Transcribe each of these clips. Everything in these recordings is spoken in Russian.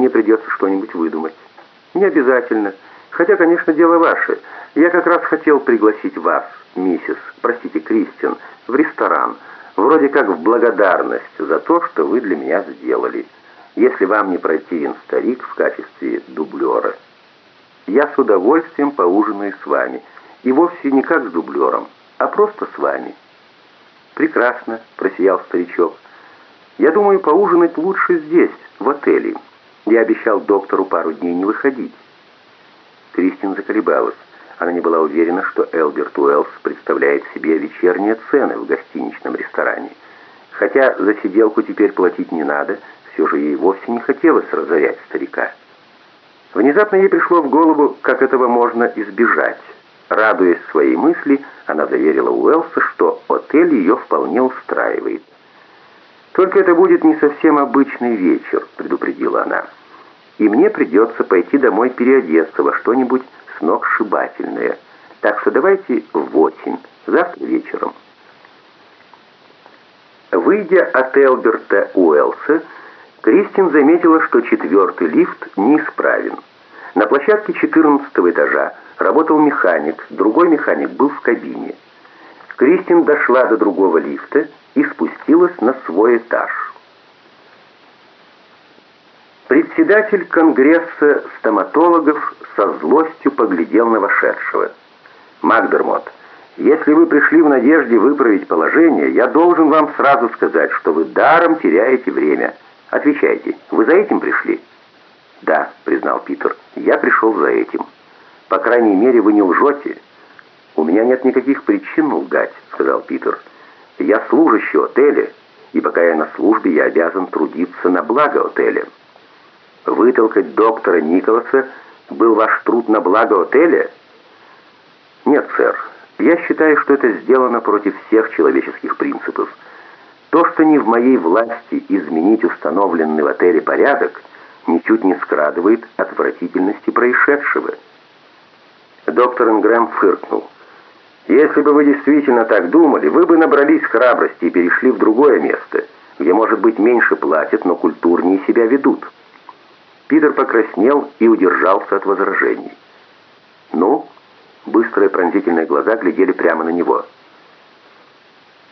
мне придется что-нибудь выдумать. Не обязательно. Хотя, конечно, дело ваше. Я как раз хотел пригласить вас, миссис, простите, Кристин, в ресторан. Вроде как в благодарность за то, что вы для меня сделали. Если вам не противен старик в качестве дублера. Я с удовольствием поужинаю с вами. И вовсе не как с дублером, а просто с вами. Прекрасно, просиял старичок. Я думаю, поужинать лучше здесь, в отеле. Я обещал доктору пару дней не выходить. Кристин заколебалась. Она не была уверена, что Элберт Уэллс представляет себе вечерние цены в гостиничном ресторане. Хотя за сиделку теперь платить не надо, все же ей вовсе не хотелось разорять старика. Внезапно ей пришло в голову, как этого можно избежать. Радуясь своей мысли, она заверила Уэллса, что отель ее вполне устраивает. «Только это будет не совсем обычный вечер», — предупредила она. «И мне придется пойти домой переодеться во что-нибудь сногсшибательное. Так что давайте в восемь, завтра вечером». Выйдя от Элберта Уэллса, Кристин заметила, что четвертый лифт неисправен. На площадке 14 этажа работал механик, другой механик был в кабине. Кристин дошла до другого лифта и спустилась на свой этаж. Председатель Конгресса стоматологов со злостью поглядел на вошедшего. «Макдермот, если вы пришли в надежде выправить положение, я должен вам сразу сказать, что вы даром теряете время. Отвечайте, вы за этим пришли?» «Да», — признал Питер, — «я пришел за этим. По крайней мере, вы не лжете». «У меня нет никаких причин лгать», — сказал Питер. «Я служащий отеля, и пока я на службе, я обязан трудиться на благо отеля». «Вытолкать доктора Николаса был ваш труд на благо отеля?» «Нет, сэр. Я считаю, что это сделано против всех человеческих принципов. То, что не в моей власти изменить установленный в отеле порядок, ничуть не скрадывает отвратительности происшедшего». Доктор Ингрэм фыркнул. Если бы вы действительно так думали, вы бы набрались храбрости и перешли в другое место, где, может быть, меньше платят, но культурнее себя ведут. Питер покраснел и удержался от возражений. «Ну?» Быстрые пронзительные глаза глядели прямо на него.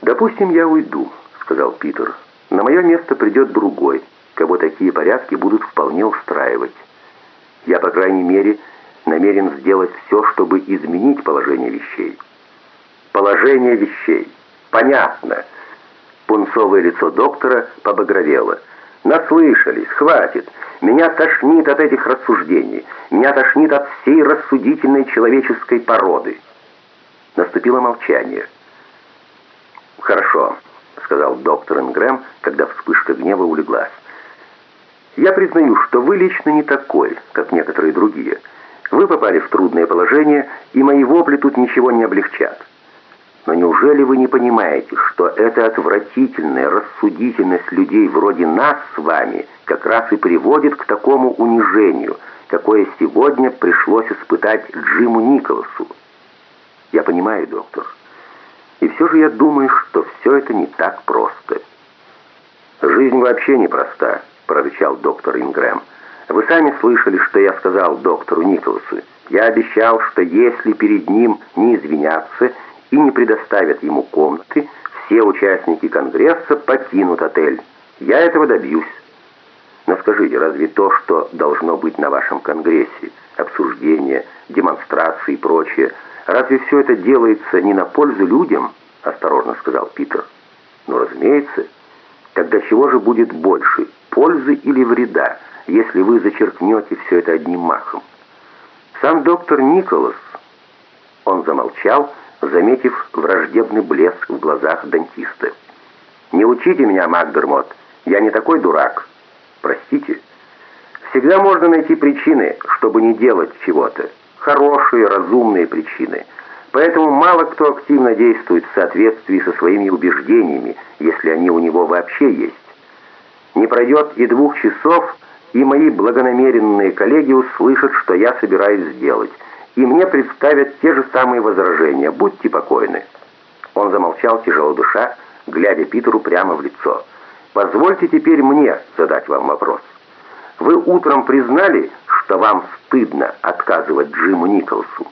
«Допустим, я уйду», — сказал Питер. «На мое место придет другой, кого такие порядки будут вполне устраивать. Я, по крайней мере, намерен сделать все, чтобы изменить положение вещей» положение вещей. Понятно. Пунцовое лицо доктора побагровело. Наслышались, хватит. Меня тошнит от этих рассуждений. Меня тошнит от всей рассудительной человеческой породы. Наступило молчание. «Хорошо», — сказал доктор Ингрэм, когда вспышка гнева улеглась. «Я признаю, что вы лично не такой, как некоторые другие. Вы попали в трудное положение, и мои вопли тут ничего не облегчат. Но неужели вы не понимаете, что эта отвратительная рассудительность людей вроде нас с вами как раз и приводит к такому унижению, какое сегодня пришлось испытать Джиму Николасу? Я понимаю, доктор. И все же я думаю, что все это не так просто. Жизнь вообще непроста, прорычал доктор Ингрэм. Вы сами слышали, что я сказал доктору Николасу. Я обещал, что если перед ним не извиняться, и не предоставят ему комнаты, все участники Конгресса покинут отель. Я этого добьюсь. Но скажите, разве то, что должно быть на вашем Конгрессе, обсуждения, демонстрации и прочее, разве все это делается не на пользу людям? Осторожно сказал Питер. Ну, разумеется. Тогда чего же будет больше, пользы или вреда, если вы зачеркнете все это одним махом? Сам доктор Николас, он замолчал, заметив враждебный блеск в глазах дантиста. «Не учите меня, Макдермот, я не такой дурак. Простите. Всегда можно найти причины, чтобы не делать чего-то. Хорошие, разумные причины. Поэтому мало кто активно действует в соответствии со своими убеждениями, если они у него вообще есть. Не пройдет и двух часов, и мои благонамеренные коллеги услышат, что я собираюсь сделать – и мне представят те же самые возражения. Будьте покойны». Он замолчал, тяжело душа, глядя Питеру прямо в лицо. «Позвольте теперь мне задать вам вопрос. Вы утром признали, что вам стыдно отказывать Джиму Николсу?»